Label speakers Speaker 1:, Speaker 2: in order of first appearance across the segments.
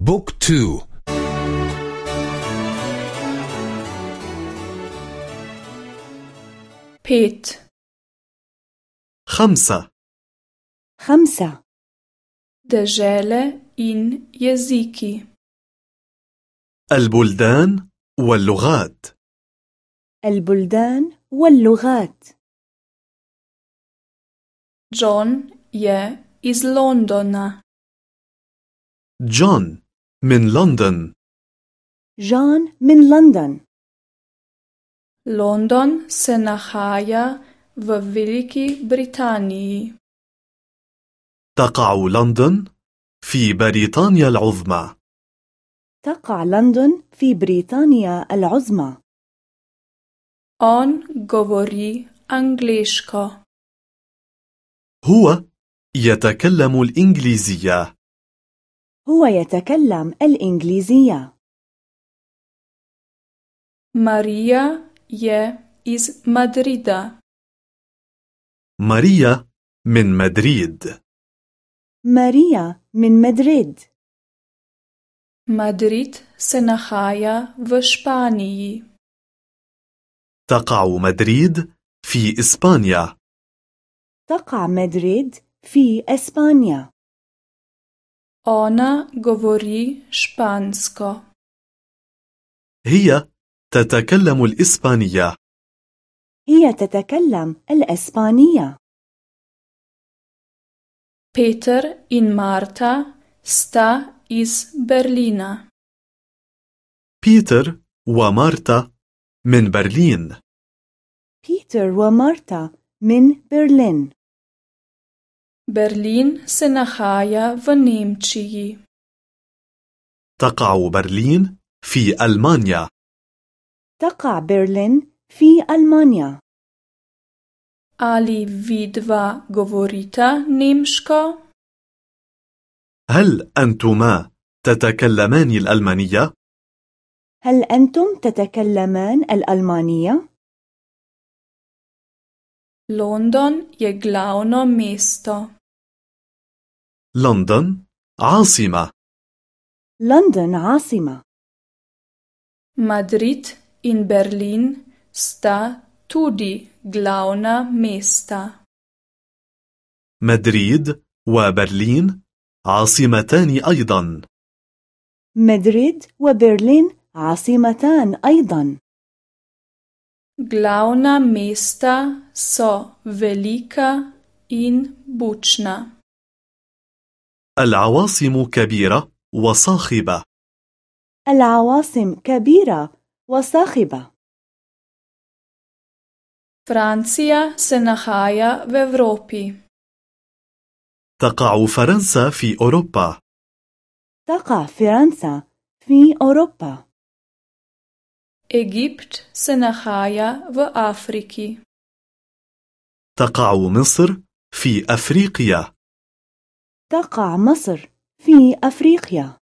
Speaker 1: Book two.
Speaker 2: Pet.
Speaker 3: خمسة.
Speaker 4: خمسة.
Speaker 2: Dežele in jeziki.
Speaker 3: البلدان واللغات.
Speaker 4: البلدان واللغات.
Speaker 2: John je iz Londona.
Speaker 3: جون. من لندن.
Speaker 4: جون من لندن.
Speaker 2: London se nahaja v Veliki Britaniji.
Speaker 3: تقع لندن في بريطانيا العظمى.
Speaker 4: تقع لندن في بريطانيا العظمى.
Speaker 2: On govori angliško.
Speaker 3: هو يتكلم الإنجليزية.
Speaker 4: هو يتكلم الإنجليزية.
Speaker 2: Marija je iz Madrida.
Speaker 3: ماريا من مدريد.
Speaker 4: ماريا من مدريد.
Speaker 2: Madrid se nahaja v Španiji.
Speaker 3: تقع مدريد في إسبانيا.
Speaker 4: تقع مدريد في إسبانيا.
Speaker 2: Ona govori špansko.
Speaker 3: هي تتكلم الإسبانية
Speaker 4: هي تتكلم الإسبانية
Speaker 2: Peter in Marta sta iz Berlina.
Speaker 3: بيتر ومارتا من برلين
Speaker 4: بيتر ومارتا من برلين
Speaker 2: Berlin se nahaja v Nemčiji.
Speaker 3: تقع برلين في ألمانيا
Speaker 4: تقع برلين في ألمانيا
Speaker 2: Ali vidva govorita nemško?
Speaker 3: هل أنتما تتكلمان الألمانية؟
Speaker 4: هل أنتم تتكلمان الألمانية؟
Speaker 2: London je glavno mesto.
Speaker 3: لندن عاصمة
Speaker 4: لندن عاصمة
Speaker 2: Madrid in Berlin sta tudi glavna mesta.
Speaker 3: مدريد وبرلين عاصمتان أيضا
Speaker 4: مدريد وبرلين عاصمتان أيضا
Speaker 2: Glavna mesta so velika in bučna.
Speaker 3: العواصم كبيرة وصاخبة.
Speaker 4: العواصم كبيرة وصاخبة.
Speaker 2: Francija se nahaja v Evropi.
Speaker 3: تقع فرنسا في أوروبا.
Speaker 4: تقع فرنسا في أوروبا.
Speaker 2: Egipt se nahaja v Afriki.
Speaker 3: تقع مصر في أفريقيا.
Speaker 4: تقع مصر في أفريقيا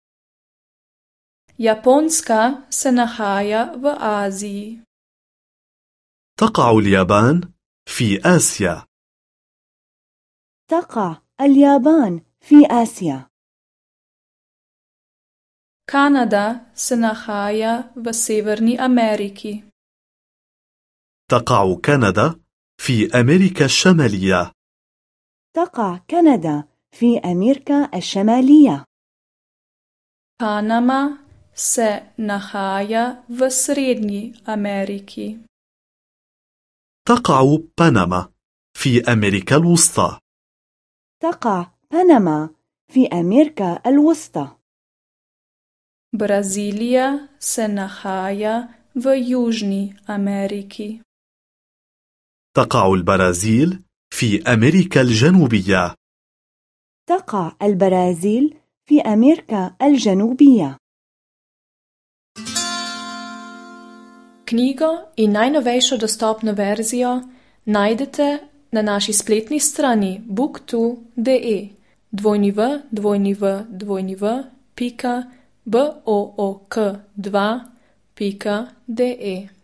Speaker 2: Japonska se nahaja v Aziji.
Speaker 3: تقع اليابان في آسيا
Speaker 4: تقع اليابان في آسيا
Speaker 2: Kanada se nahaja v Severni Ameriki.
Speaker 3: تقع كندا في أمريكا الشمالية
Speaker 4: تقع كندا في أمريكا الشمالية
Speaker 2: Panama se nahaja v Srednji Ameriki.
Speaker 3: تقع بنما في أمريكا الوسطى
Speaker 4: تقع بنما في أمريكا الوسطى
Speaker 2: Brazilija se nahaja v Južni Ameriki.
Speaker 3: تقع البرازيل في أمريكا الجنوبية
Speaker 4: تقع البرازيل في أمريكا الجنوبية
Speaker 2: Knjigo in najnovejšo dostopno verzijo najdete na naši spletni strani book2.de www.book2.de